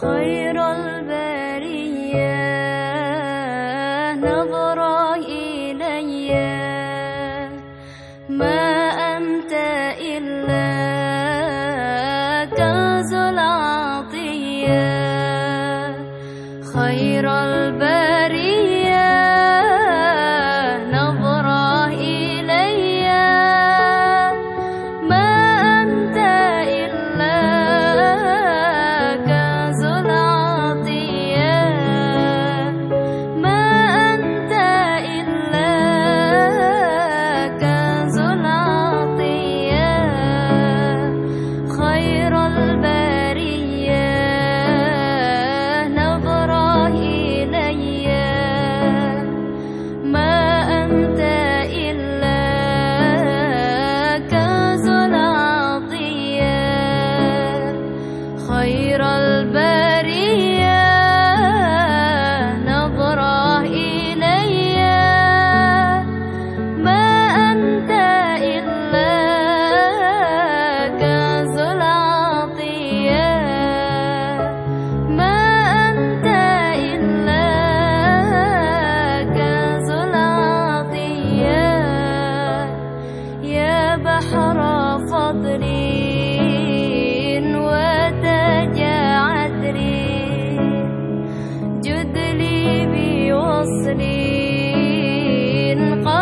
خير البرية. نظرة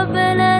قبل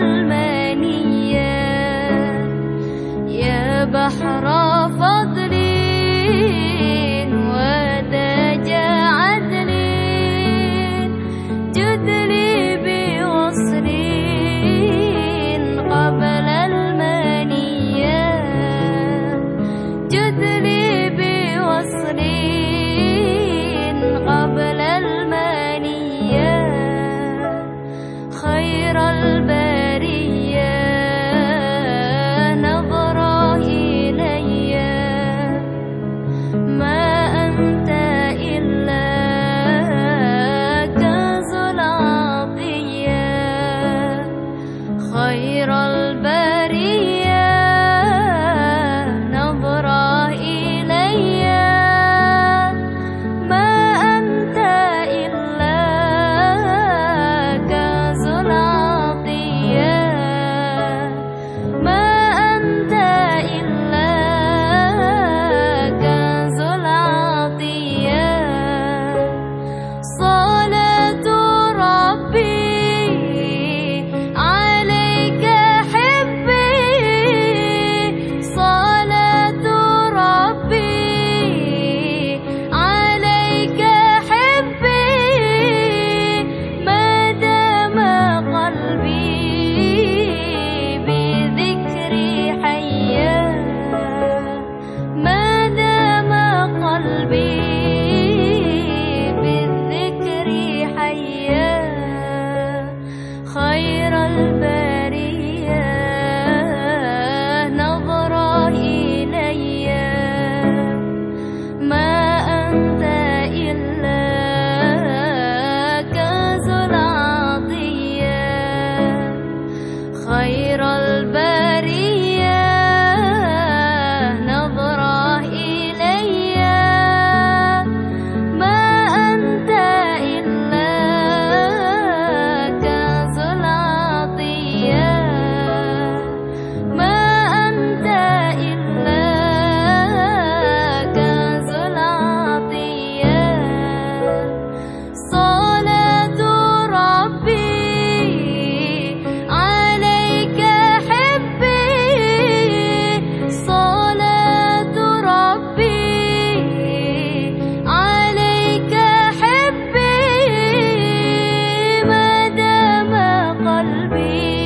me.